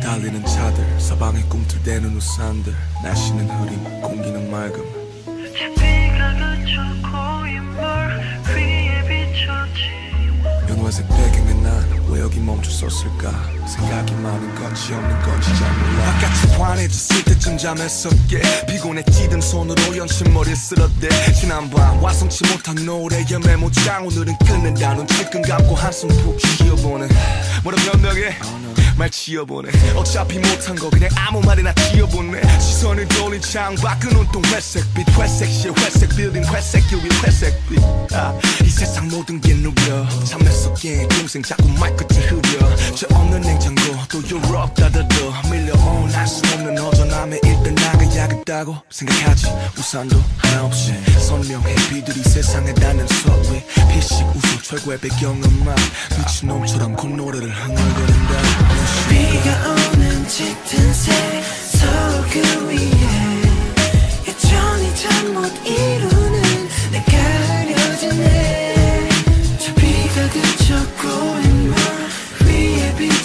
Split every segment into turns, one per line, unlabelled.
달리는 차들 사방에 꿈틀대는 우산들 날씨는 흐림 공기는 맑음 멈춰섰을까 생각이 많은 건지 없는 건지 잘 몰라. 바깥이 환해졌을 때쯤 잠에서 깨 피곤해지던 손으로 연신머리를 쓸어대. 지난밤 완성치 못한 노래의 메모장. 오늘은 끝낸다 눈 질끈 감고 한숨 푹 쉬어보네. 뭐라 변명해. 말 지어보네. 어차피 못한 거 그냥 아무 말이나 지어보네. 시선을 돌린 창밖은 온통 회색빛. 회색실 회색 빌딩 회색 유리 회색빛. 아, 이 세상 모든 게 누려. 잠 에 섞인 김생 자꾸 말끝이 흐려. 저 없는 냉장고 또 유럽 따다도 밀려온 알수 없는 허전함에 일단 나가야겠다고 생각하지. 우산도 하나 없이 선명해. 비들이 세상에 닿는 소리 피식 웃어 최고의 배경음악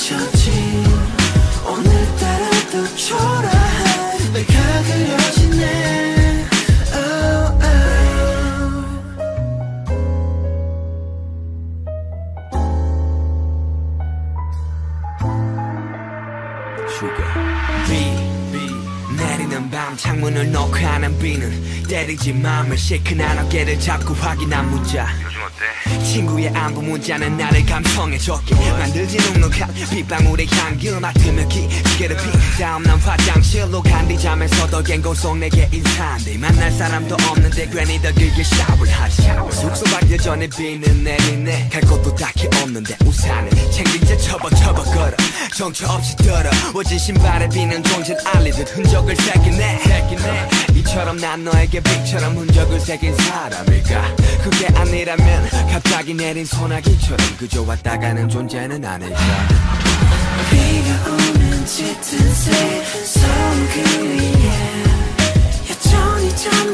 비춰진 오늘따라 또 초라한 내가 그려지네. oh, oh.
비, 비 내리는 밤 창문을 놓고 하는 비는 때리지 맘을 시큰한 어깨를 잡고 확인한 문자. 친구의 안부 문자는 나를 감성에 젖게 만들지 눅눅한 빗방울의 향기 맡으며 기계를 피 다음 난 화장실로 간뒤 잠에서도 갱고 속 내게 인사한데 만날 사람도 없는데 괜히 더 길게 샤워를 하지. 숙소 밖 여전히 비는 내리네. 갈 곳도 딱히 없는데 우산을 챙긴 채 접어 걸어. 정처 없이 더러워진 신발에 비는 존재 알리듯 흔적을 새기네. 새기네. 이처럼 난 너에게 빛처럼 흔적을 새긴 사람일까? 그게 아니라면 갑자기 내린 소나기처럼 그저 왔다 가는 존재는 아닐까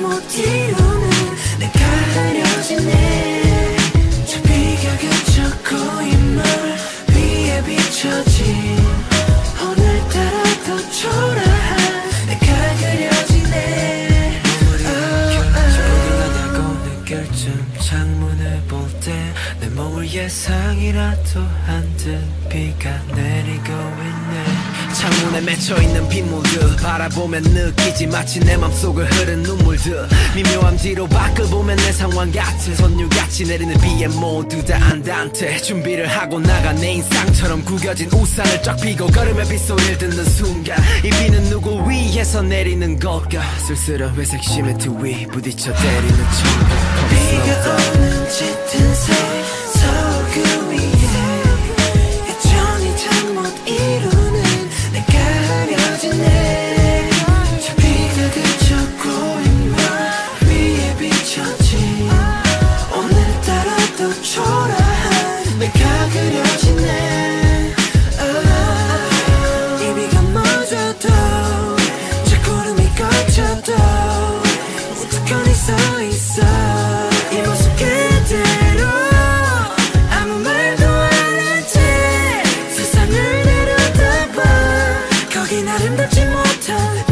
못 이루
창문을 볼 때 내 몸을 예상이라도 한 듯 비가 내리고 있네.
창문에 맺혀있는 빗물들 바라보면 느끼지 마치 내 맘속을 흐른 눈물들. 미묘한 뒤로 밖을 보면 내 상황 같은 선율같이 내리는 비에 모두 다 안단테 준비를 하고 나가 내 인상처럼 구겨진 우산을 쫙 펴고 걸음에 빗소리를 듣는 순간 이 비는 누구 위에서 내리는 걸까? 쓸쓸한 회색 시멘트 위 부딪혀 때리는 천국
비가 오는 짙은 색 서울 그 거긴 아름답지 못한